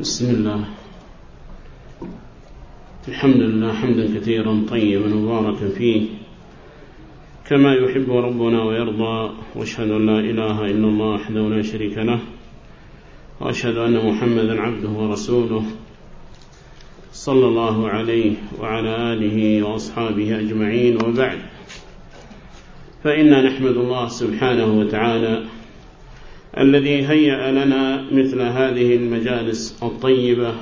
بسم الله. الحمد لله حمدا كثيرا طيبا مباركا فيه. كما يحب ربنا ويرضى وأشهد أن لا إله إلا الله وحده لا شريك له وأشهد أن محمدا عبده ورسوله صلى الله عليه وعلى آله وأصحابه أجمعين. وبعد فإنا نحمد الله سبحانه وتعالى الذي هيأ لنا مثل هذه المجالس الطيبة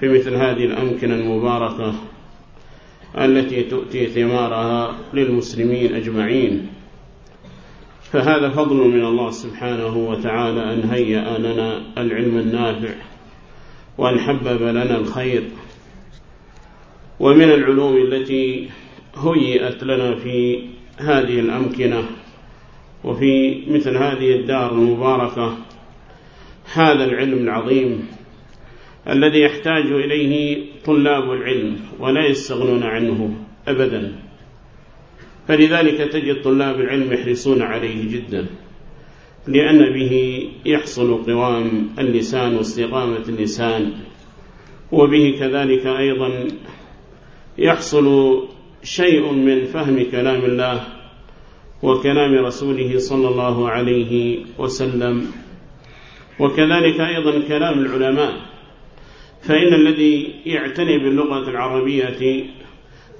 في مثل هذه الأمكنة المباركة التي تؤتي ثمارها للمسلمين أجمعين. فهذا فضل من الله سبحانه وتعالى أن هيأ لنا العلم النافع وأن حبب لنا الخير. ومن العلوم التي هيئت لنا في هذه الأمكنة وفي مثل هذه الدار المباركة هذا العلم العظيم الذي يحتاج إليه طلاب العلم ولا يستغنون عنه أبدا. فلذلك تجد طلاب العلم يحرصون عليه جدا لأن به يحصل قوام اللسان واستقامة اللسان وبه كذلك أيضا يحصل شيء من فهم كلام الله وكلام رسوله صلى الله عليه وسلم. وكذلك أيضا كلام العلماء. فإن الذي يعتني باللغة العربية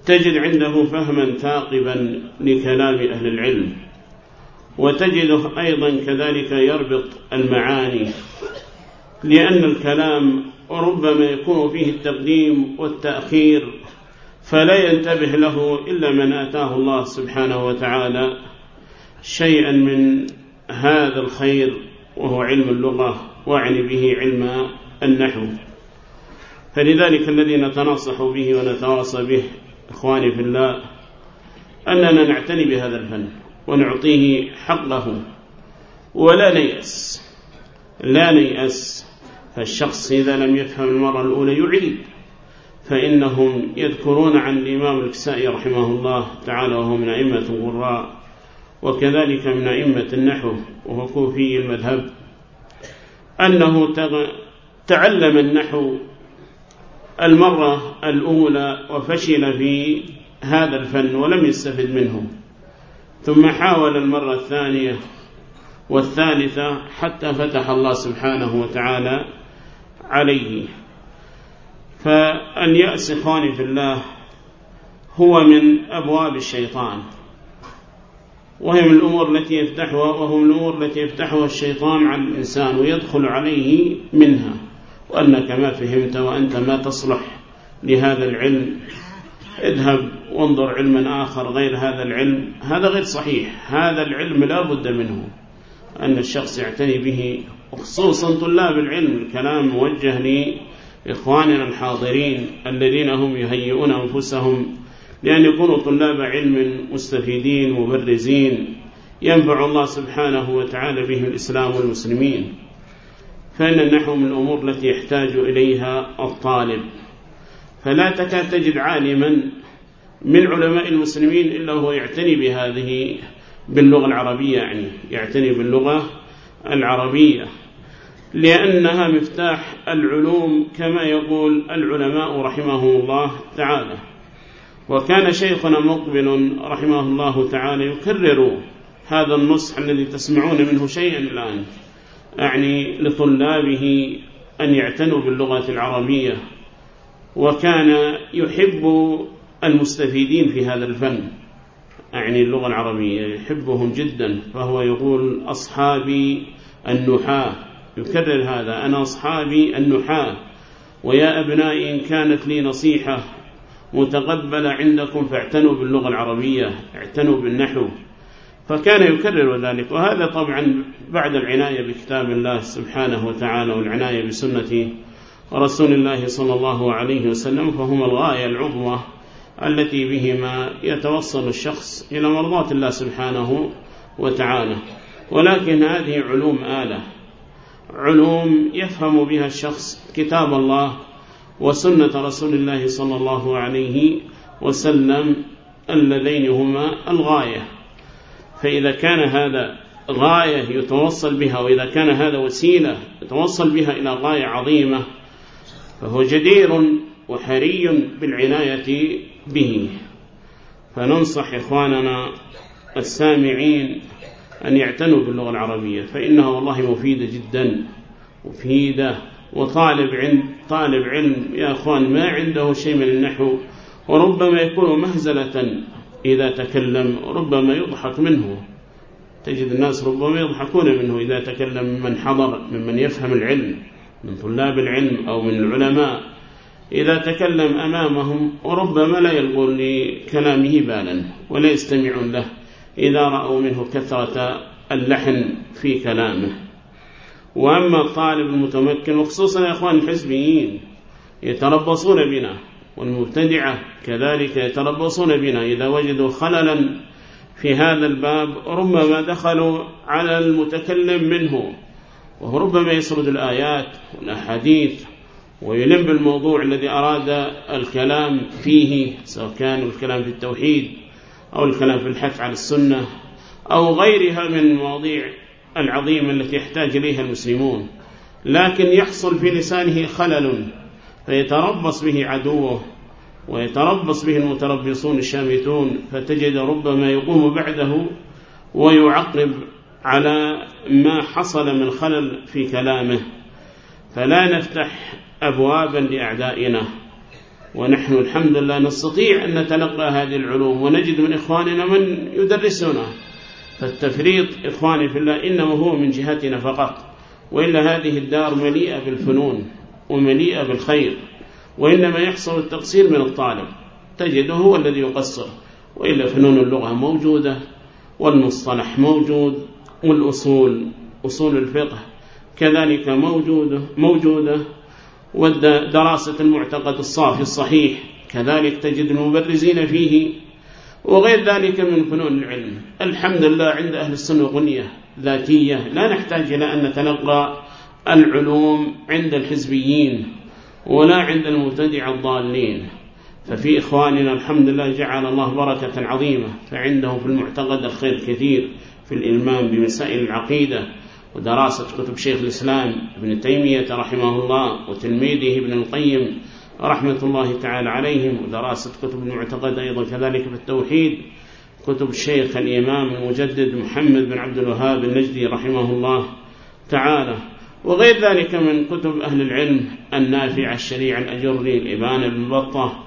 تجد عنده فهما ثاقبا لكلام أهل العلم. وتجده أيضا كذلك يربط المعاني لأن الكلام ربما يكون فيه التقديم والتأخير فلا ينتبه له إلا من آتاه الله سبحانه وتعالى. شيئا من هذا الخير وهو علم اللغة واعني به علم النحو. فلذلك الذي نتناصح به ونتواصى به إخواني في الله أننا نعتني بهذا الفن ونعطيه حقه. ولا نيأس لا نيأس فالشخص إذا لم يفهم المرة الأولى يعيد. فإنهم يذكرون عن الإمام الكسائي رحمه الله تعالى وهو من أئمة الغراء وكذلك من أئمة النحو وهو المذهب أنه تعلم النحو المرة الأولى وفشل في هذا الفن ولم يستفد منه. ثم حاول المرة الثانية والثالثة حتى فتح الله سبحانه وتعالى عليه. فاليأس إخواني في الله هو من أبواب الشيطان. وهي من الأمور التي يفتحها وهو من الأمور التي يفتحها الشيطان على الإنسان ويدخل عليه منها. وأنك ما فهمت وأنت ما تصلح لهذا العلم اذهب وانظر علما آخر غير هذا العلم. هذا غير صحيح. هذا العلم لا بد منه. أن الشخص يعتني به وخصوصا طلاب العلم. الكلام موجه لإخواننا الحاضرين الذين هم يهيئون أنفسهم لأن يكونوا طلاب علم مستفيدين مبرزين. ينفع الله سبحانه وتعالى بهم الإسلام والمسلمين. فإن النحو من الأمور التي يحتاج إليها الطالب. فلا تكاد تجد عالما من علماء المسلمين إلا هو يعتني بهذه باللغة العربية يعني يعتني باللغة العربية. لأنها مفتاح العلوم كما يقول العلماء رحمه الله تعالى. وكان شيخنا مقبل رحمه الله تعالى يكرر هذا النصح الذي تسمعون منه شيئا الآن أعني لطلابه أن يعتنوا باللغة العربية وكان يحب المستفيدين في هذا الفن أعني اللغة العربية يحبهم جدا فهو يقول أصحابي النحاة يكرر هذا أنا أصحابي النحاة ويا أبنائي إن كانت لي نصيحة متقبلة عندكم فاعتنوا باللغة العربية اعتنوا بالنحو. فكان يكرر ذلك. وهذا طبعا بعد العناية بكتاب الله سبحانه وتعالى والعناية بسنة رسول الله صلى الله عليه وسلم فهما الغاية العظمى التي بهما يتوصل الشخص إلى مرضات الله سبحانه وتعالى. ولكن هذه علوم آلة علوم يفهم بها الشخص كتاب الله وسنة رسول الله صلى الله عليه وسلم اللذين هما الغاية. فإذا كان هذا غاية يتوصل بها وإذا كان هذا وسيلة يتوصل بها إلى غاية عظيمة فهو جدير وحري بالعناية به. فننصح إخواننا السامعين أن يعتنوا باللغة العربية فإنها والله مفيدة جدا مفيدة وطالب علم طالب علم يا أخوان ما عنده شيء من النحو وربما يكون مهزلة إذا تكلم وربما يضحك منه. تجد الناس ربما يضحكون منه إذا تكلم من حضر ممن يفهم العلم من طلاب العلم أو من العلماء. إذا تكلم أمامهم وربما لا يلقون لكلامه بالا ولا يستمعون له. إذا رأوا منه كثرة اللحن في كلامه. وأما الطالب المتمكن وخصوصا يا أخوان الحزبيين يتربصون بنا والمبتدعة كذلك يتربصون بنا. إذا وجدوا خللا في هذا الباب ربما دخلوا على المتكلم منه وهو ربما يسرد الآيات والأحاديث ويلم بالموضوع الذي أراد الكلام فيه سواء كان الكلام في التوحيد أو الكلام في الحث على السنة أو غيرها من المواضيع. العظيمة التي يحتاج إليها المسلمون لكن يحصل في لسانه خلل فيتربص به عدوه ويتربص به المتربصون الشامتون فتجد ربما يقوم بعده ويعقب على ما حصل من خلل في كلامه. فلا نفتح أبوابا لأعدائنا ونحن الحمد لله نستطيع أن نتلقى هذه العلوم ونجد من إخواننا من يدرسنا. فالتفريط إخواني في الله إنما هو من جهتنا فقط وإلا هذه الدار مليئة بالفنون ومليئة بالخير وإنما يحصل التقصير من الطالب تجده هو الذي يقصر وإلا فنون اللغة موجودة والمصطلح موجود والأصول أصول الفقه كذلك موجودة, موجودة ودراسة المعتقد الصافي الصحيح كذلك تجد المبرزين فيه وغير ذلك من فنون العلم. الحمد لله عند أهل السنة غنية ذاتية. لا نحتاج إلى أن نتلقى العلوم عند الحزبيين ولا عند المبتدع الضالين. ففي إخواننا الحمد لله جعل الله بركة عظيمة فعنده في المعتقد الخير كثير في الإلمام بمسائل العقيدة ودراسة كتب شيخ الإسلام ابن تيمية رحمه الله وتلميذه ابن القيم رحمة الله تعالى عليهم ودراسة كتب المعتقد أيضا كذلك في التوحيد كتب الشيخ الإمام المجدد محمد بن عبد الوهاب النجدي رحمه الله تعالى وغير ذلك من كتب أهل العلم النافع الشريع الأجري الإبانة بن بطة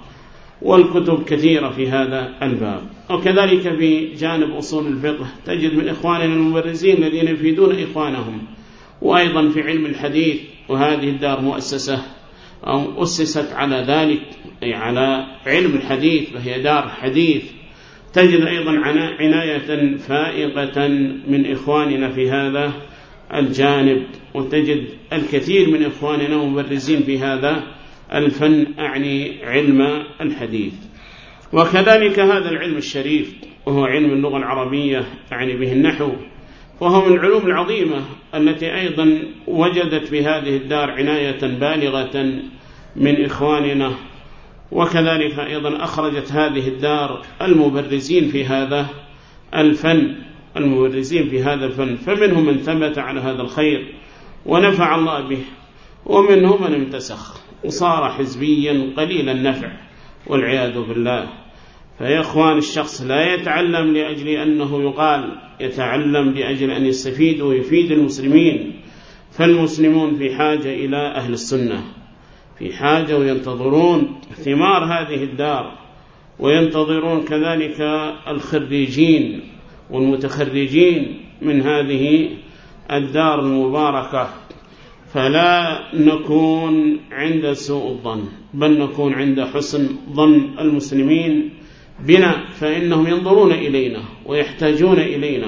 والكتب كثيرة في هذا الباب. وكذلك في جانب أصول الفقه تجد من إخواننا المبرزين الذين يفيدون إخوانهم وأيضا في علم الحديث وهذه الدار مؤسسة أو أسست على ذلك أي على علم الحديث فهي دار حديث. تجد أيضا عناية فائقة من إخواننا في هذا الجانب وتجد الكثير من إخواننا مبرزين في هذا الفن أعني علم الحديث. وكذلك هذا العلم الشريف وهو علم اللغة العربية يعني به النحو. وهو من العلوم العظيمة التي أيضا وجدت في هذه الدار عناية بالغة من إخواننا وكذلك أيضا أخرجت هذه الدار المبرزين في هذا الفن المبرزين في هذا الفن. فمنهم من ثبت على هذا الخير ونفع الله به ومنهم من امتسخ وصار حزبيا قليل النفع والعياذ بالله. فيا إخوان الشخص لا يتعلم لأجل أنه يقال يتعلم لأجل أن يستفيد ويفيد المسلمين فالمسلمون في حاجة إلى أهل السنة في حاجة وينتظرون ثمار هذه الدار وينتظرون كذلك الخريجين والمتخرجين من هذه الدار المباركة. فلا نكون عند سوء الظن بل نكون عند حسن ظن المسلمين بنا فإنهم ينظرون إلينا ويحتاجون إلينا.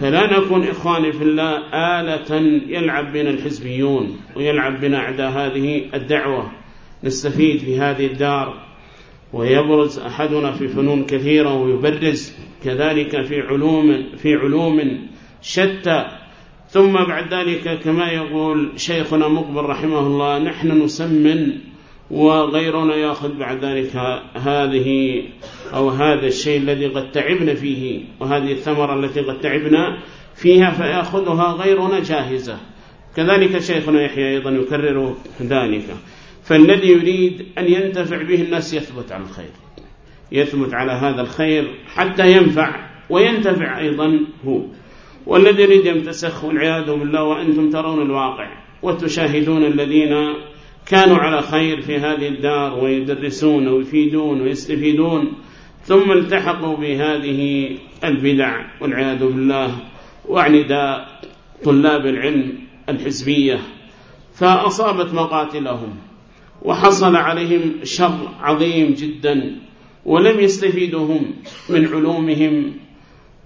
فلا نكون إخواني في الله آلة يلعب بنا الحزبيون ويلعب بنا أعداء هذه الدعوة. نستفيد في هذه الدار ويبرز أحدنا في فنون كثيرة ويبرز كذلك في علوم في علوم شتى. ثم بعد ذلك كما يقول شيخنا مقبل رحمه الله نحن نسمن وغيرنا يأخذ بعد ذلك هذه أو هذا الشيء الذي قد تعبنا فيه وهذه الثمرة التي قد تعبنا فيها فيأخذها غيرنا جاهزة. كذلك شيخنا يحيى أيضا يكرر ذلك. فالذي يريد أن ينتفع به الناس يثبت على الخير. يثبت على هذا الخير حتى ينفع وينتفع أيضا هو. والذي يريد يمتسخ والعياذ بالله وأنتم ترون الواقع وتشاهدون الذين كانوا على خير في هذه الدار ويدرسون ويفيدون ويستفيدون ثم التحقوا بهذه البدع والعياذ بالله وأعنداء طلاب العلم الحزبية فأصابت مقاتلهم وحصل عليهم شر عظيم جدا ولم يستفيدهم من علومهم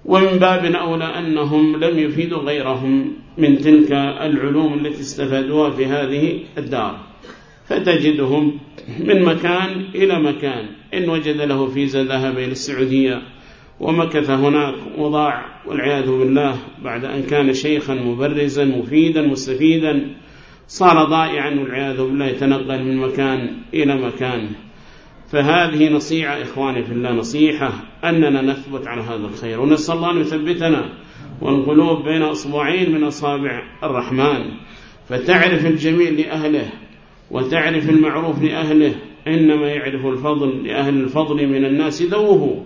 ومن باب أولى أنهم لم يفيدوا غيرهم من تلك العلوم التي استفادوها في هذه الدار. فتجدهم من مكان إلى مكان. إن وجد له فيزا ذهب إلى السعودية ومكث هناك وضاع والعياذ بالله بعد أن كان شيخا مبرزا مفيدا مستفيدا صار ضائعا والعياذ بالله يتنقل من مكان إلى مكان. فهذه نصيحة إخواني في الله نصيحة أننا نثبت على هذا الخير. ونسأل الله أن يثبتنا والقلوب بين أصبعين من أصابع الرحمن. فتعرف الجميل لأهله وتعرف المعروف لأهله إنما يعرف الفضل لأهل الفضل من الناس ذوه.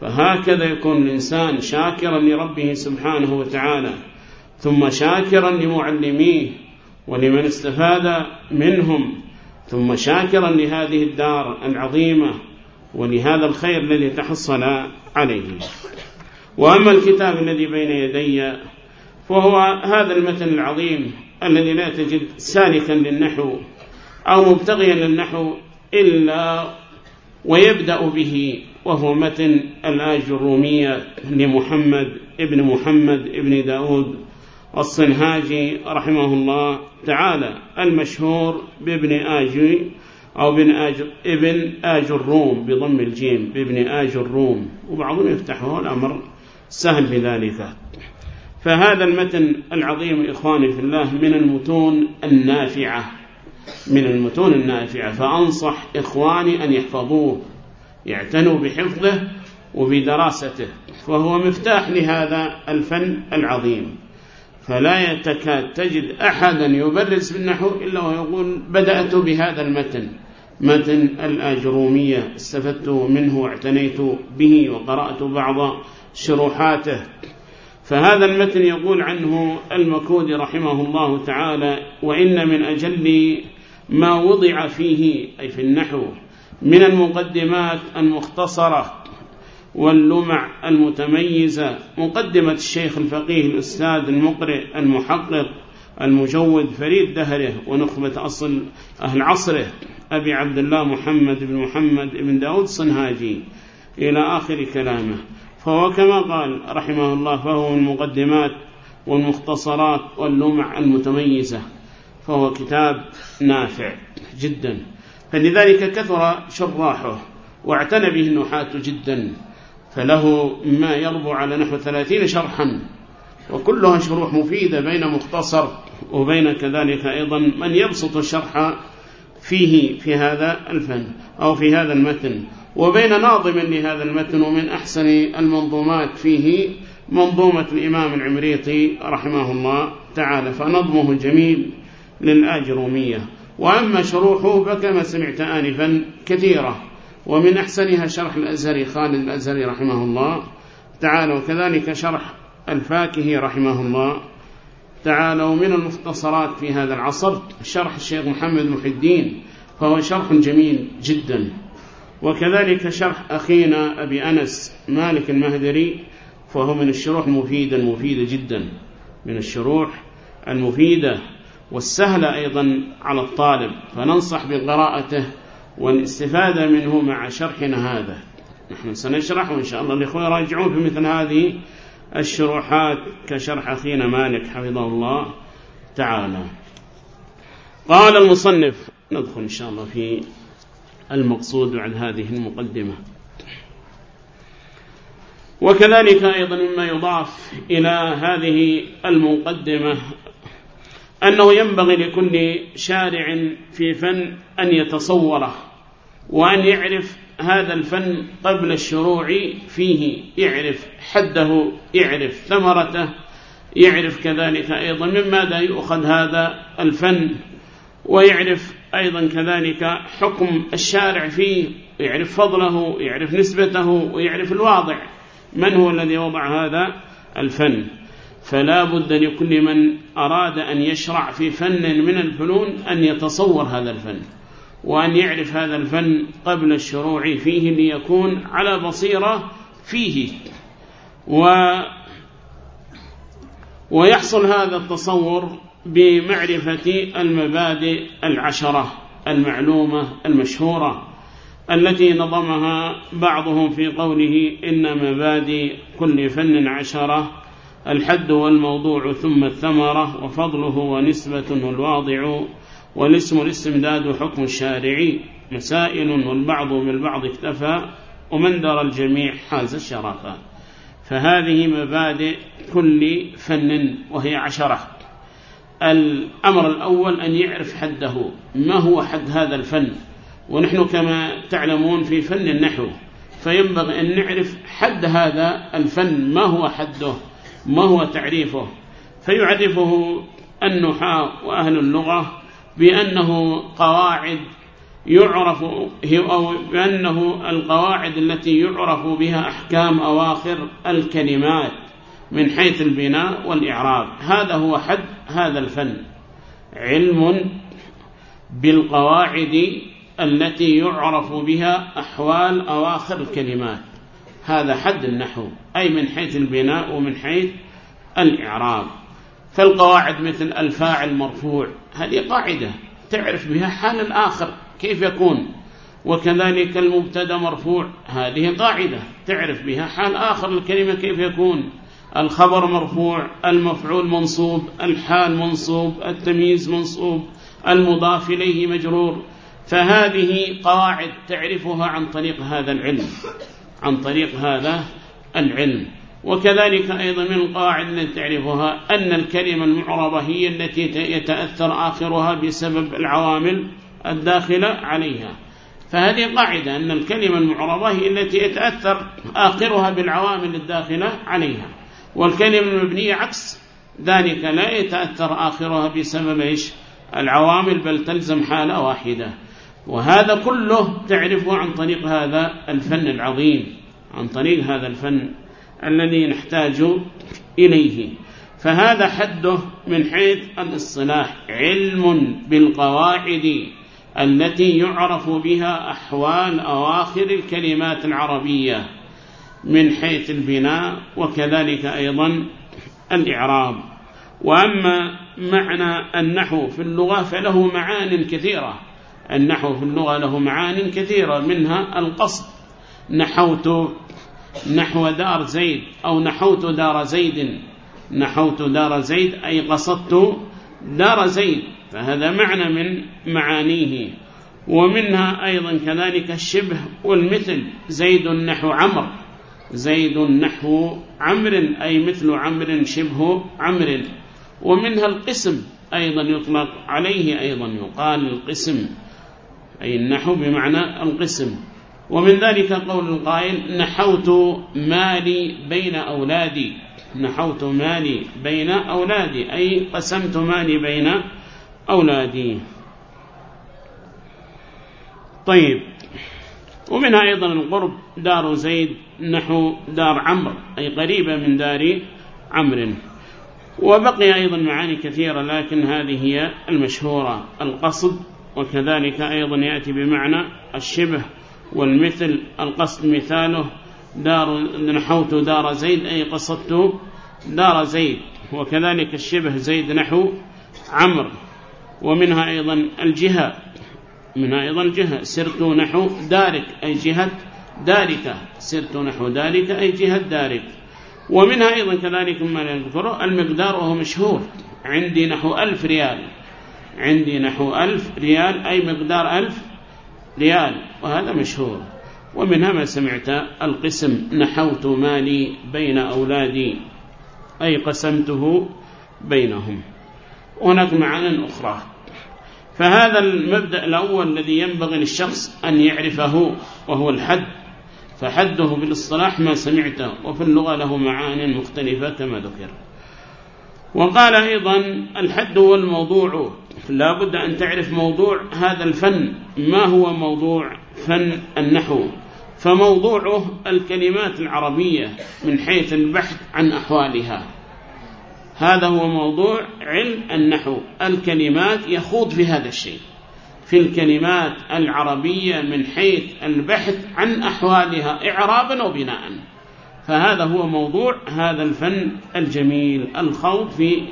فهكذا يكون الإنسان شاكرا لربه سبحانه وتعالى ثم شاكرا لمعلميه ولمن استفاد منهم ثم شاكرا لهذه الدار العظيمة ولهذا الخير الذي تحصل عليه. وأما الكتاب الذي بين يدي فهو هذا المتن العظيم الذي لا تجد سالكا للنحو. أو مبتغيا للنحو إلا ويبدأ به وهو متن الآج الرومية لمحمد ابن محمد ابن داود الصنهاجي رحمه الله تعالى المشهور بابن آجي أو بن آج ابن آج الروم بضم الجيم بابن آج الروم وبعضهم يفتحه الأمر سهل في ذلك فهذا المتن العظيم إخواني في الله من المتون النافعة. من المتون النافعة فأنصح إخواني أن يحفظوه يعتنوا بحفظه وبدراسته فهو مفتاح لهذا الفن العظيم. فلا يتكاد تجد أحدا يبرز بالنحو إلا ويقول بدأت بهذا المتن متن الأجرومية استفدت منه واعتنيت به وقرأت بعض شروحاته. فهذا المتن يقول عنه المكود رحمه الله تعالى وإن من أجل ما وضع فيه أي في النحو من المقدمات المختصرة واللمع المتميزة مقدمة الشيخ الفقيه الأستاذ المقرئ المحقق المجود فريد دهره ونخبة أصل أهل عصره أبي عبد الله محمد بن محمد بن داود صنهاجي إلى آخر كلامه. فهو كما قال رحمه الله فهو المقدمات والمختصرات واللمع المتميزة. فهو كتاب نافع جدا. فلذلك كثر شراحه واعتنى به النحاة جدا. فله ما يربو على نحو ثلاثين شرحا. وكلها شروح مفيدة بين مختصر وبين كذلك أيضا من يبسط الشرح فيه في هذا الفن أو في هذا المتن. وبين ناظم لهذا المتن ومن أحسن المنظومات فيه منظومة الإمام العمريطي رحمه الله تعالى. فنظمه جميل للآجرومية وأما شروحه فكما سمعت آنفا كثيرة. ومن أحسنها شرح الأزهري خالد الأزهري رحمه الله. تعالى وكذلك شرح الفاكهي رحمه الله. تعالى ومن المختصرات في هذا العصر. شرح الشيخ محمد محي الدين. فهو شرح جميل جدا. وكذلك شرح أخينا أبي أنس مالك المهدري. فهو من الشروح المفيدة المفيدة جدا. من الشروح المفيدة. والسهلة أيضا على الطالب فننصح بقراءته والاستفادة منه مع شرحنا هذا. نحن سنشرح وإن شاء الله الإخوة يراجعون في مثل هذه الشروحات كشرح أخينا مالك حفظه الله تعالى. قال المصنف ندخل إن شاء الله في المقصود بعد هذه المقدمة. وكذلك أيضا مما يضاف إلى هذه المقدمة أنه ينبغي لكل شارع في فن أن يتصوره وأن يعرف هذا الفن قبل الشروع فيه يعرف حده يعرف ثمرته يعرف كذلك أيضا من ماذا يؤخذ هذا الفن ويعرف أيضا كذلك حكم الشارع فيه يعرف فضله يعرف نسبته ويعرف الواضع من هو الذي وضع هذا الفن. فلا بد لكل من أراد أن يشرع في فن من الفنون أن يتصور هذا الفن وأن يعرف هذا الفن قبل الشروع فيه ليكون على بصيرة فيه. و ويحصل هذا التصور بمعرفة المبادئ العشرة المعلومة المشهورة التي نظمها بعضهم في قوله إن مبادئ كل فن عشرة الحد والموضوع ثم الثمرة وفضله ونسبة الواضع والاسم الاستمداد حكم الشارعي مسائل والبعض بالبعض اكتفى ومن در الجميع حاز الشرفة فهذه مبادئ كل فن وهي عشرة. الأمر الأول أن يعرف حده ما هو حد هذا الفن؟ ونحن كما تعلمون في فن النحو فينبغي أن نعرف حد هذا الفن ما هو حده؟ ما هو تعريفه؟ فيعرفه النحاة وأهل اللغة بأنه قواعد يعرف أو بأنه القواعد التي يعرف بها أحكام أواخر الكلمات من حيث البناء والإعراب. هذا هو حد هذا الفن. علم بالقواعد التي يعرف بها أحوال أواخر الكلمات. هذا حد النحو أي من حيث البناء ومن حيث الإعراب. فالقواعد مثل الفاعل مرفوع هذه قاعدة تعرف بها حال الآخر كيف يكون. وكذلك المبتدا مرفوع هذه قاعدة تعرف بها حال آخر الكلمة كيف يكون. الخبر مرفوع المفعول منصوب الحال منصوب التمييز منصوب المضاف إليه مجرور. فهذه قواعد تعرفها عن طريق هذا العلم. عن طريق هذا العلم. وكذلك أيضا من التي تعرفها أن الكلمة المعربة هي التي يتأثر آخرها بسبب العوامل الداخلة عليها. فهذه قاعدة أن الكلمة المعربة هي التي يتأثر آخرها بالعوامل الداخلة عليها. والكلمة المبنية عكس ذلك لا يتأثر آخرها بسبب إيش؟ العوامل بل تلزم حالة واحدة. وهذا كله تعرفه عن طريق هذا الفن العظيم عن طريق هذا الفن الذي نحتاج إليه. فهذا حده من حيث الاصطلاح علم بالقواعد التي يعرف بها أحوال أواخر الكلمات العربية من حيث البناء وكذلك أيضا الإعراب. وأما معنى النحو في اللغة فله معان كثيرة. النحو في اللغة له معان كثيرة منها القصد. نحوت نحو دار زيد أو نحوت دار زيد. نحوت دار زيد أي قصدت دار زيد. فهذا معنى من معانيه. ومنها أيضا كذلك الشبه والمثل. زيد نحو عمر زيد نحو عمر أي مثل عمر شبه عمر ومنها القسم أيضا يطلق عليه أيضا يقال القسم. أي النحو بمعنى القسم. ومن ذلك قول القائل نحوت مالي بين أولادي. نحوت مالي بين أولادي أي قسمت مالي بين أولادي. طيب. ومنها أيضا القرب دار زيد نحو دار عمرو أي قريبة من دار عمرو. وبقي أيضا معاني كثيرة لكن هذه هي المشهورة. القصد وكذلك أيضا يأتي بمعنى الشبه والمثل القصد مثاله دار نحوت دار زيد أي قصدت دار زيد وكذلك الشبه زيد نحو عمرو ومنها أيضا الجهة منها أيضا الجهة سرت نحو دارك أي جهة دارك سرت نحو دارك أي جهة دارك. ومنها أيضا كذلك ما نذكره المقدار وهو مشهور عندي نحو ألف ريال. عندي نحو ألف ريال أي مقدار ألف ريال وهذا مشهور. ومنها ما سمعت القسم نحوت مالي بين أولادي أي قسمته بينهم. هناك معاني أخرى. فهذا المبدأ الأول الذي ينبغي للشخص أن يعرفه وهو الحد. فحده بالاصطلاح ما سمعته وفي اللغة له معاني مختلفة كما ذكر. وقال أيضا الحد هو الموضوع لا بد أن تعرف موضوع هذا الفن. ما هو موضوع فن النحو؟ فموضوعه الكلمات العربية من حيث البحث عن أحوالها. هذا هو موضوع علم النحو. الكلمات يخوض في هذا الشيء. في الكلمات العربية من حيث البحث عن أحوالها إعرابا وبناء. فهذا هو موضوع هذا الفن الجميل الخوض في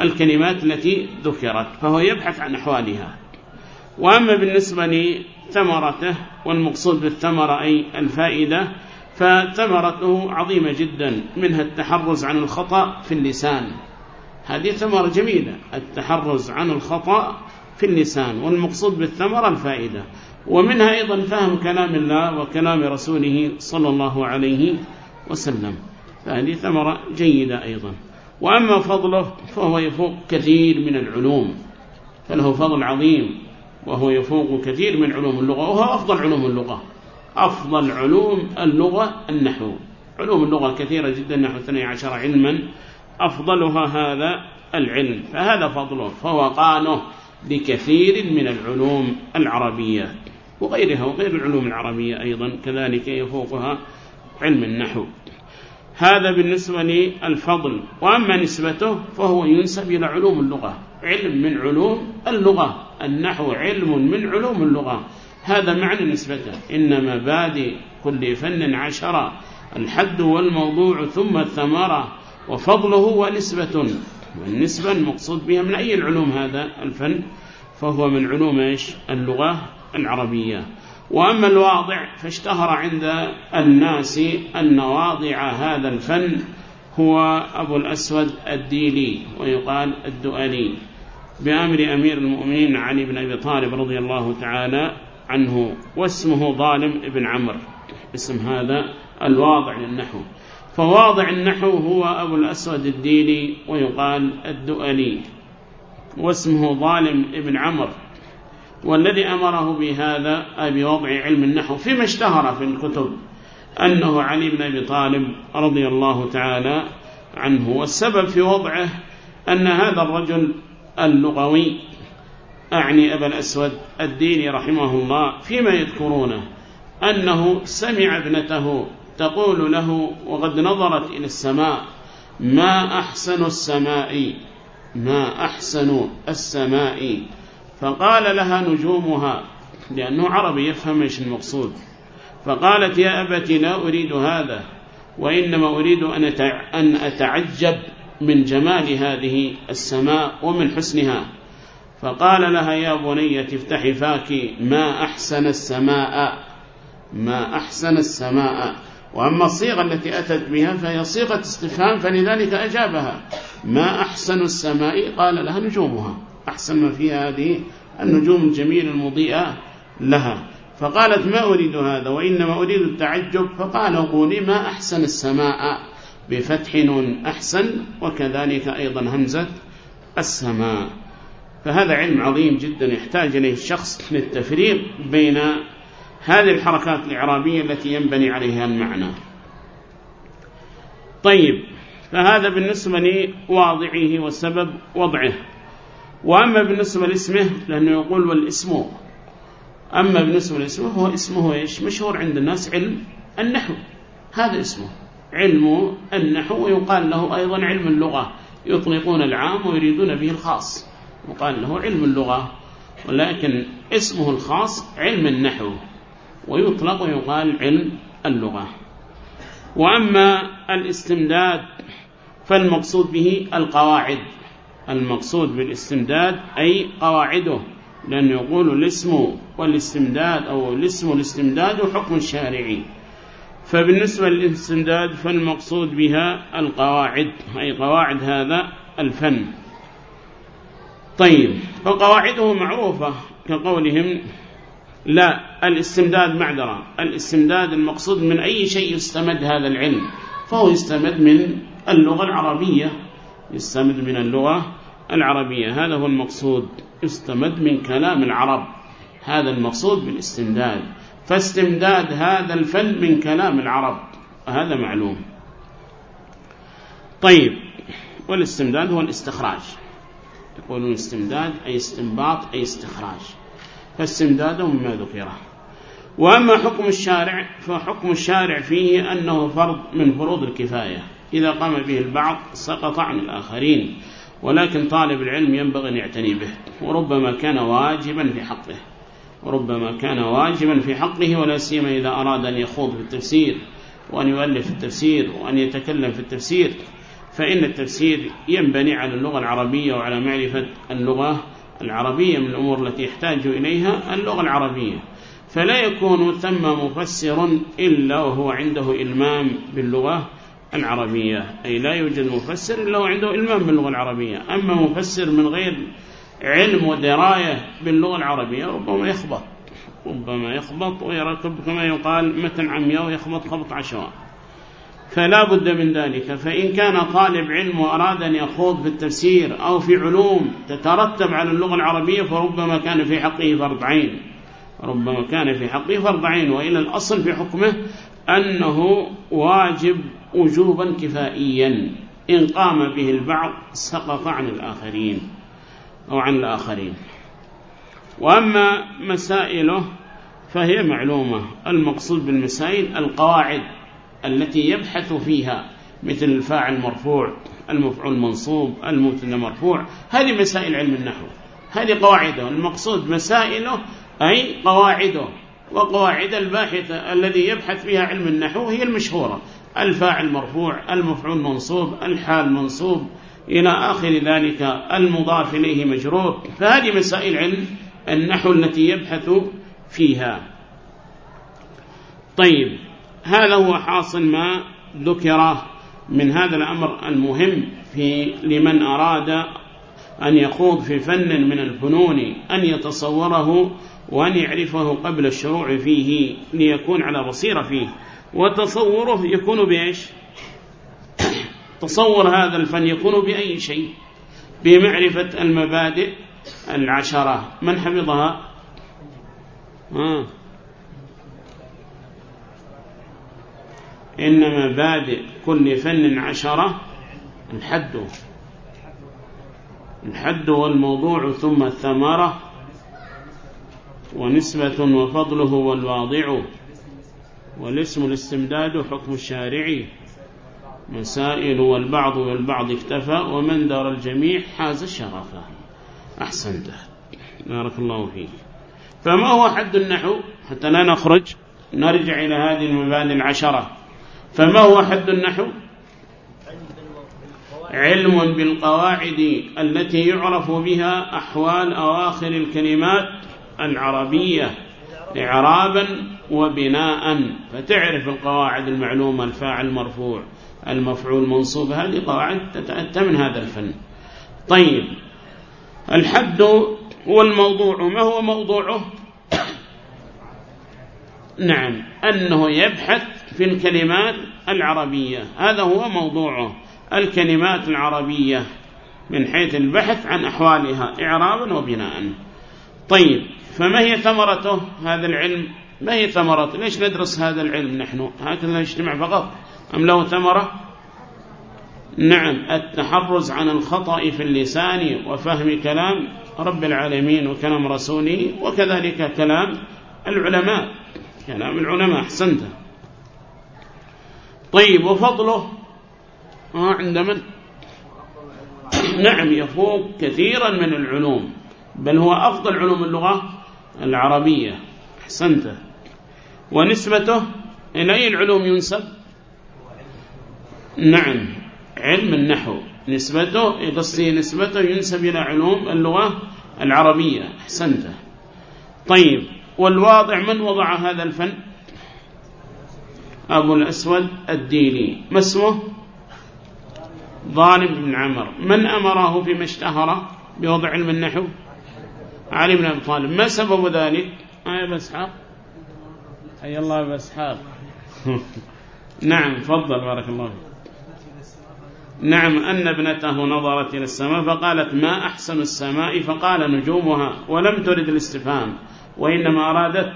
الكلمات التي ذكرت فهو يبحث عن أحوالها. وأما بالنسبة لثمرته والمقصود بالثمرة أي الفائدة فثمرته عظيمة جدا منها التحرز عن الخطأ في اللسان. هذه ثمرة جميلة التحرز عن الخطأ في اللسان والمقصود بالثمرة الفائدة. ومنها أيضا فهم كلام الله وكلام رسوله صلى الله عليه وسلم فهذه ثمرة جيدة أيضا. وأما فضله فهو يفوق كثير من العلوم. فله فضل عظيم. وهو يفوق كثير من علوم اللغة وهو أفضل علوم اللغة. أفضل علوم اللغة النحو. علوم اللغة كثيرة جدا نحو 12 علما. أفضلها هذا العلم. فهذا فضله فهو قانه بكثير من العلوم العربية. وغيرها وغير العلوم العربية أيضا كذلك يفوقها علم النحو. هذا بالنسبة للفضل. وأما نسبته فهو ينسب إلى علوم اللغة. علم من علوم اللغة. النحو علم من علوم اللغة. هذا معنى نسبته. إنما بادي كل فن عشرة الحد والموضوع ثم الثمرة. وفضله ونسبة. والنسبة المقصود بها من أي العلوم هذا الفن؟ فهو من علوم إيش؟ اللغة العربية. وأما الواضع فاشتهر عند الناس أن واضع هذا الفن هو أبو الأسود الديلي ويقال الدؤلي بأمر أمير المؤمنين علي بن أبي طالب رضي الله تعالى عنه واسمه ظالم ابن عمر اسم هذا الواضع للنحو. فواضع النحو هو أبو الأسود الديلي ويقال الدؤلي واسمه ظالم ابن عمر والذي أمره بهذا أي بوضع علم النحو فيما اشتهر في الكتب أنه علي بن أبي طالب رضي الله تعالى عنه والسبب في وضعه أن هذا الرجل اللغوي أعني أبا الأسود الديني رحمه الله فيما يذكرونه أنه سمع ابنته تقول له وقد نظرت إلى السماء ما أحسن السماء؟ ما أحسن السماء؟ فقال لها نجومها لأنه عربي يفهم إيش المقصود. فقالت يا أبت لا أريد هذا وإنما أريد أن أتعجب من جمال هذه السماء ومن حسنها. فقال لها يا بني تفتحي فاك ما أحسن السماء؟ ما أحسن السماء؟ وأما الصيغة التي أتت بها فهي صيغة استفهام فلذلك أجابها ما أحسن السماء؟ قال لها نجومها. أحسن ما فيها هذه النجوم الجميلة المضيئة لها. فقالت ما أريد هذا وإنما أريد التعجب. فقال قولي ما أحسن السماء بفتح أحسن وكذلك أيضا همزة السماء. فهذا علم عظيم جدا يحتاج إليه الشخص للتفريق بين هذه الحركات الإعرابية التي ينبني عليها المعنى. طيب فهذا بالنسبة لواضعه وسبب وضعه. وأما بالنسبة لاسمه لأنه يقول والاسم. أما بالنسبة لاسمه هو اسمه إيش؟ مشهور عند الناس علم النحو. هذا اسمه. علم النحو ويقال له أيضا علم اللغة. يطلقون العام ويريدون به الخاص. يقال له علم اللغة. ولكن اسمه الخاص علم النحو. ويطلق ويقال علم اللغة. وأما الاستمداد فالمقصود به القواعد. المقصود بالاستمداد أي قواعده لأنه يقول الاسم والاستمداد أو الاسم والاستمداد حكم الشارعي فبالنسبة للاستمداد فالمقصود بها القواعد أي قواعد هذا الفن. طيب فقواعده معروفة كقولهم لا الاستمداد معذرة. الاستمداد المقصود من أي شيء يستمد هذا العلم فهو يستمد من اللغة العربية يستمد من اللغة العربية. هذا هو المقصود. يستمد من كلام العرب. هذا المقصود بالاستمداد. فاستمداد هذا الفن من كلام العرب. هذا معلوم. طيب والاستمداد هو الاستخراج. يقولون استمداد أي استنباط أي استخراج. فاستمداده مما ذكره وأما حكم الشارع فحكم الشارع فيه أنه فرض من فروض الكفاية. إذا قام به البعض سقط عن الآخرين. ولكن طالب العلم ينبغي أن يعتني به وربما كان واجبا في حقه وربما كان واجبا في حقه ولا سيما إذا أراد أن يخوض في التفسير وأن يؤلف في التفسير وأن يتكلم في التفسير فإن التفسير ينبني على اللغة العربية وعلى معرفة اللغة العربية من الأمور التي يحتاج إليها اللغة العربية. فلا يكون ثم مفسر إلا وهو عنده إلمام باللغة العربية. أي لا يوجد مفسر إلا وعنده إلمام باللغة العربية. أما مفسر من غير علم ودراية باللغة العربية ربما يخبط. ربما يخبط ويركب كما يقال متن عمياء ويخبط خبط عشواء فلا بد من ذلك. فإن كان طالب علم وأراد أن يخوض في التفسير أو في علوم تترتب على اللغة العربية فربما كان في حقه فرض عين. ربما كان في حقه فرض عين. وإلى الأصل في حكمه أنه واجب وجوبا كفائيا. إن قام به البعض سقط عن الآخرين أو عن الآخرين. وأما مسائله فهي معلومة. المقصود بالمسائل القواعد التي يبحث فيها مثل الفاعل مرفوع المفعول منصوب المبتدا مرفوع هذه مسائل علم النحو. هذه قواعده. المقصود مسائله أي قواعده. وقواعد الباحث الذي يبحث فيها علم النحو هي المشهورة. الفاعل مرفوع المفعول منصوب الحال منصوب إلى آخر ذلك المضاف إليه مجرور. فهذه مسائل علم النحو التي يبحث فيها. طيب هذا هو حاصل ما ذكر من هذا الأمر المهم في لمن أراد أن يخوض في فن من الفنون أن يتصوره وأن يعرفه قبل الشروع فيه ليكون على بصيرة فيه. وتصوره يكون بإيش؟ تصور هذا الفن يكون بأي شيء؟ بمعرفة المبادئ العشرة. من حفظها؟ آه. إن مبادئ كل فن عشرة. الحد. الحد والموضوع ثم الثمرة. ونسبة وفضله والواضع. والاسم الاستمداد حكم الشارع مسائل والبعض والبعض اكتفى ومن دار الجميع حاز الشرفة أحسنت. بارك الله فيك. فما هو حد النحو؟ حتى لا نخرج نرجع إلى هذه المبادئ العشرة. فما هو حد النحو؟ علم بالقواعد التي يعرف بها أحوال أواخر الكلمات العربية إعرابا وبناء فتعرف القواعد المعلومة الفاعل مرفوع المفعول منصوب هذه قواعد تتأتى من هذا الفن. طيب الحد هو الموضوع ما هو موضوعه؟ نعم أنه يبحث في الكلمات العربية. هذا هو موضوعه الكلمات العربية من حيث البحث عن أحوالها إعرابا وبناء. طيب فما هي ثمرته هذا العلم؟ ما هي ثمرته ليش ندرس هذا العلم نحن؟ هكذا نجتمع فقط. أم له ثمرة؟ نعم التحرز عن الخطأ في اللسان وفهم كلام رب العالمين وكلام رسوله وكذلك كلام العلماء. كلام العلماء أحسنت. طيب وفضله؟ آه عند من؟ نعم يفوق كثيرا من العلوم بل هو أفضل علوم اللغة العربية. أحسنت. ونسبته إلى أي العلوم ينسب؟ نعم علم النحو. نسبته قصدي نسبته ينسب إلى علوم اللغة العربية. أحسنت. طيب والواضع من وضع هذا الفن؟ أبو الأسود الديني ما اسمه؟ ظالم بن عمر. من أمره فيما اشتهر بوضع علم النحو؟ علي بن أبي طالب. ما سبب ذلك؟ آية بسحاق أي الله بسحاق نعم فضل بارك الله فيك. نعم أن ابنته نظرت إلى السماء فقالت ما أحسن السماء؟ فقال نجومها ولم ترد الاستفهام وإنما أرادت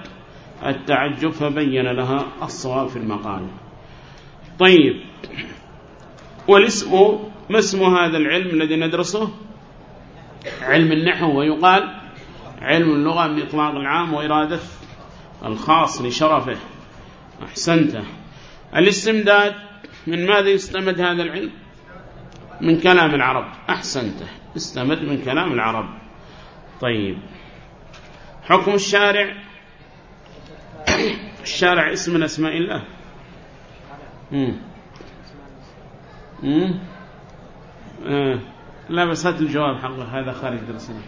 التعجب فبين لها الصواب في المقال. طيب والاسم ما اسم هذا العلم الذي ندرسه؟ علم النحو ويقال علم اللغة من إطلاق العام وإرادة الخاص لشرفه أحسنت الاستمداد من ماذا يستمد هذا العلم؟ من كلام العرب أحسنت استمد من كلام العرب. طيب. حكم الشارع؟ الشارع اسم من أسماء الله. آه. لا بس هات الجواب حقه. هذا خارج درسنا.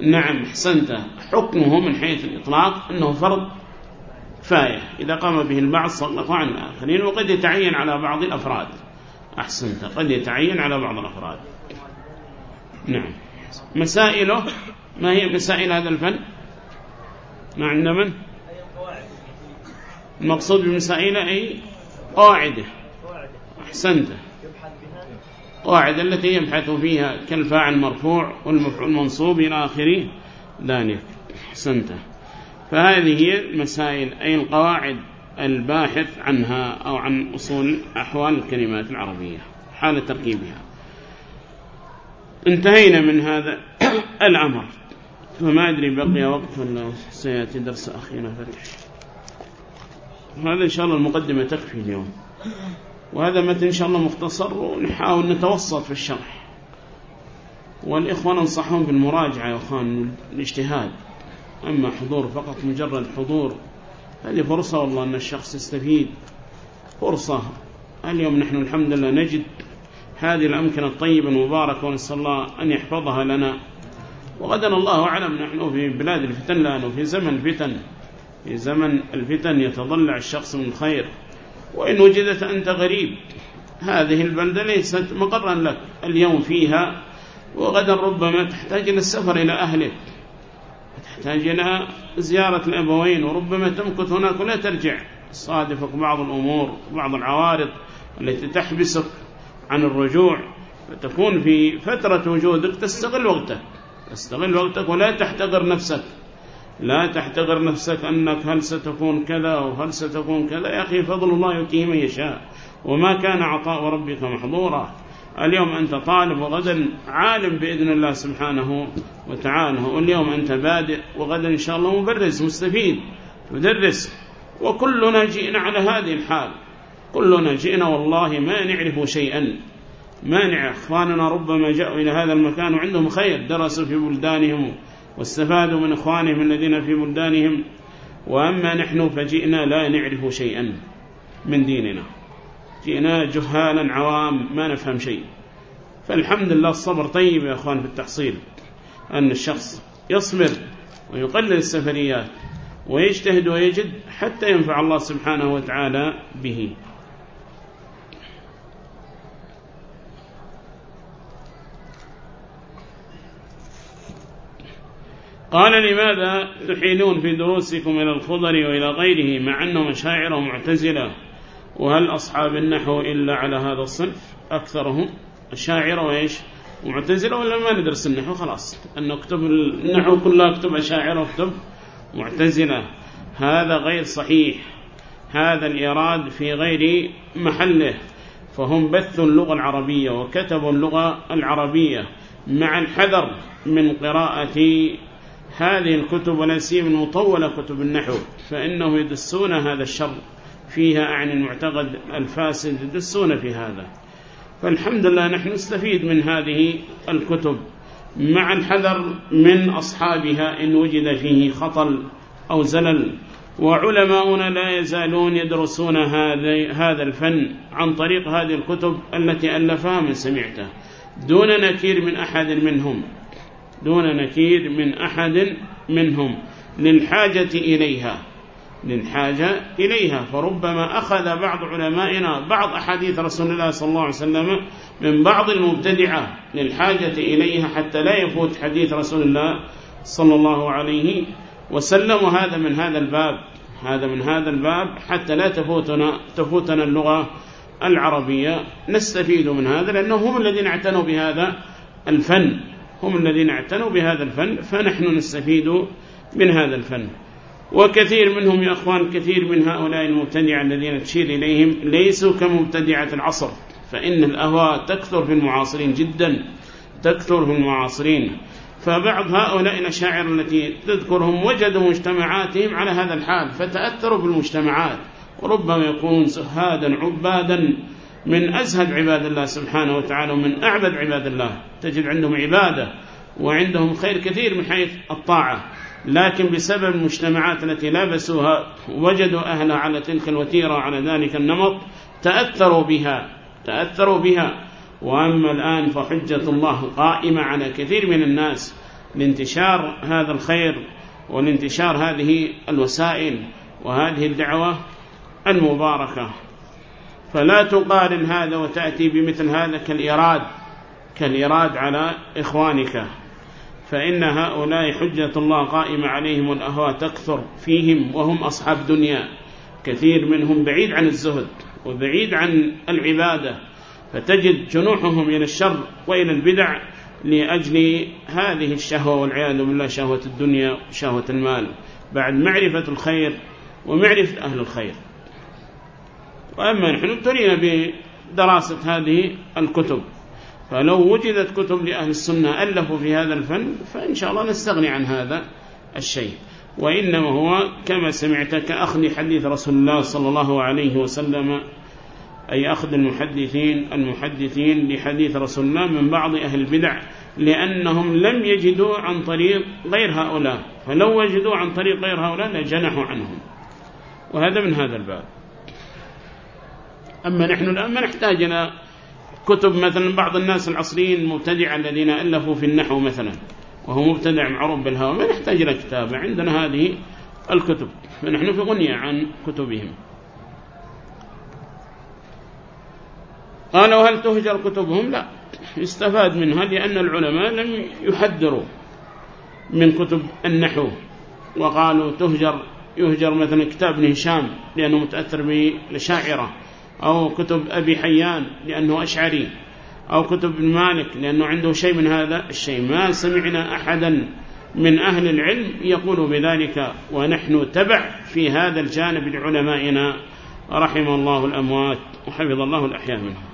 نعم حسنت حكمه من حيث الإطلاق أنه فرض كفاية إذا قام به البعض سقط عن الآخرين وقد يتعين على بعض الأفراد. أحسنت. قد يتعين على بعض الأفراد. نعم. مسائله ما هي مسائل هذا الفن؟ ما عند من؟ المقصود بمسائله أي؟ قاعدة. أحسنت. قاعدة التي يبحث فيها كالفاعل مرفوع والمفعول منصوب إلى آخره ذلك. أحسنت. فهذه هي المسائل أي القواعد الباحث عنها أو عن أصول أحوال الكلمات العربية حال تركيبها. انتهينا من هذا الأمر. فما أدري بقي وقت ولا سيأتي درس أخينا فريح هذا إن شاء الله المقدمة تكفي اليوم. وهذا متى إن شاء الله مختصر ونحاول نتوسط في الشرح. والإخوة ننصحهم بالمراجعة يا أخوان الاجتهاد أما حضور فقط مجرد حضور هذه فرصة والله أن الشخص يستفيد. فرصة. اليوم نحن الحمد لله نجد هذه الأمكنة الطيبة المباركة ونسأل الله أن يحفظها لنا. وغدا الله أعلم نحن في بلاد الفتن الآن وفي زمن الفتن. في زمن الفتن يتضلع الشخص من خير. وإن وجدت أنت غريب. هذه البلدة ليست مقرا لك. اليوم فيها وغدا ربما تحتاج إلى السفر إلى أهلك. تحتاج إلى زيارة الأبوين وربما تمكث هناك ولا ترجع. صادفك بعض الأمور بعض العوارض التي تحبسك عن الرجوع. فتكون في فترة وجودك تستغل وقتك. تستغل وقتك ولا تحتقر نفسك. لا تحتقر نفسك أنك هل ستكون كذا أو هل ستكون كذا. يا أخي فضل الله يؤتيه من يشاء. وما كان عطاء ربك محظورا. اليوم أنت طالب وغدا عالم بإذن الله سبحانه وتعالى. واليوم أنت بادئ وغدا إن شاء الله مبرز مستفيد مدرس. وكلنا جئنا على هذه الحال. كلنا جئنا والله ما نعرف شيئا. ما نعرف. أخواننا ربما جاءوا إلى هذا المكان وعندهم خير. درسوا في بلدانهم. واستفادوا من إخوانهم الذين في بلدانهم. وأما نحن فجئنا لا نعرف شيئا من ديننا. جئنا جهالا عوام ما نفهم شيء. فالحمد لله الصبر طيب يا أخوان في التحصيل. أن الشخص يصبر ويقلل السفريات ويجتهد ويجد حتى ينفع الله سبحانه وتعالى به. قال لماذا تحيلون في دروسكم إلى الخضر وإلى غيره مع أنه مشاعر ومعتزلة وهل أصحاب النحو إلا على هذا الصنف؟ أكثرهم الشاعر وإيش؟ ومعتزلة ولا ما ندرس النحو؟ خلاص أنه اكتب النحو كلها أكتب أشاعر وأكتب معتزلة. هذا غير صحيح. هذا الإراد في غير محله. فهم بثوا اللغة العربية وكتبوا اللغة العربية مع الحذر من قراءة هذه الكتب ولا سيما المطولة كتب النحو فإنه يدسون هذا الشر فيها عن المعتقد الفاسد يدسون في هذا. فالحمد لله نحن نستفيد من هذه الكتب مع الحذر من أصحابها إن وجد فيه خطل أو زلل. وعلماؤنا لا يزالون يدرسون هذا الفن عن طريق هذه الكتب التي ألفها من سمعته دون نكير من أحد منهم. دون نكير من أحد منهم. للحاجة إليها. للحاجة إليها. فربما أخذ بعض علمائنا بعض أحاديث رسول الله صلى الله عليه وسلم من بعض المبتدعة. للحاجة إليها حتى لا يفوت حديث رسول الله صلى الله عليه وسلم. وهذا من هذا الباب. هذا من هذا الباب. حتى لا تفوتنا, تفوتنا اللغة العربية. نستفيد من هذا لأنهم هم الذين اعتنوا بهذا الفن. هم الذين اعتنوا بهذا الفن فنحن نستفيد من هذا الفن. وكثير منهم يا أخوان كثير من هؤلاء المبتدعة الذين تشير إليهم ليسوا كمبتدعة العصر فإن الأهواء تكثر في المعاصرين جدا تكثر في المعاصرين. فبعض هؤلاء الأشاعر التي تذكرهم وجدوا مجتمعاتهم على هذا الحال فتأثروا بالمجتمعات وربما يكون سهادا عبادا من أزهد عباد الله سبحانه وتعالى ومن أعبد عباد الله. تجد عندهم عبادة وعندهم خير كثير من حيث الطاعة. لكن بسبب المجتمعات التي لابسوها وجدوا أهلها على تلك الوتيرة وعلى ذلك النمط تأثروا بها تأثروا بها. وأما الآن فحجة الله قائمة على كثير من الناس لانتشار هذا الخير ولانتشار هذه الوسائل وهذه الدعوة المباركة. فلا تقارن هذا وتأتي بمثل هذا كالإراد كالإراد على إخوانك. فإن هؤلاء حجة الله قائمة عليهم والأهواء تكثر فيهم وهم أصحاب دنيا. كثير منهم بعيد عن الزهد وبعيد عن العبادة. فتجد جنوحهم إلى الشر وإلى البدع لأجل هذه الشهوة والعياذ بالله شهوة الدنيا وشهوة المال. بعد معرفة الخير ومعرفة أهل الخير. وأما نحن ابتلينا بدراسة هذه الكتب. فلو وجدت كتب لأهل السنة ألفوا في هذا الفن فإن شاء الله نستغني عن هذا الشيء. وإنما هو كما سمعت كأخذ حديث رسول الله صلى الله عليه وسلم أي أخذ المحدثين المحدثين لحديث رسول الله من بعض أهل البدع لأنهم لم يجدوا عن طريق غير هؤلاء. فلو وجدوا عن طريق غير هؤلاء لجنحوا عنهم. وهذا من هذا الباب. أما نحن الآن ما نحتاج إلى كتب مثلا بعض الناس العصريين المبتدع الذين ألفوا في النحو مثلا وهو مبتدع معروف بالهوى ما نحتاج إلى كتابة عندنا هذه الكتب. فنحن في غنية عن كتبهم. قال وهل تهجر كتبهم؟ لا. يستفاد منها لأن العلماء لم يحذروا من كتب النحو. وقالوا تهجر يهجر مثلا كتاب ابن هشام لأنه متأثر بالشاعرة أو كتب أبي حيان لأنه أشعري أو كتب ابن مالك لأنه عنده شيء من هذا الشيء. ما سمعنا أحدا من أهل العلم يقول بذلك ونحن تبع في هذا الجانب لعلمائنا رحم الله الأموات وحفظ الله الأحياء منهم.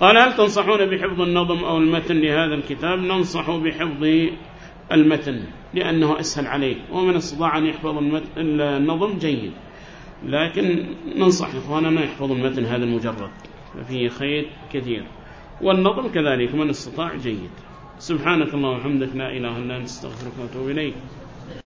قال هل تنصحون بحفظ النظم أو المتن لهذا الكتاب؟ ننصح بحفظ المتن لأنه أسهل عليه ومن استطاع أن يحفظ النظم جيد. لكن ننصح إخواننا يحفظ المتن هذا المجرد ففيه خير كثير. والنظم كذلك من استطاع جيد. سبحانك الله وحمدك لا إله إلا أنت استغفرك وأتوب إليك.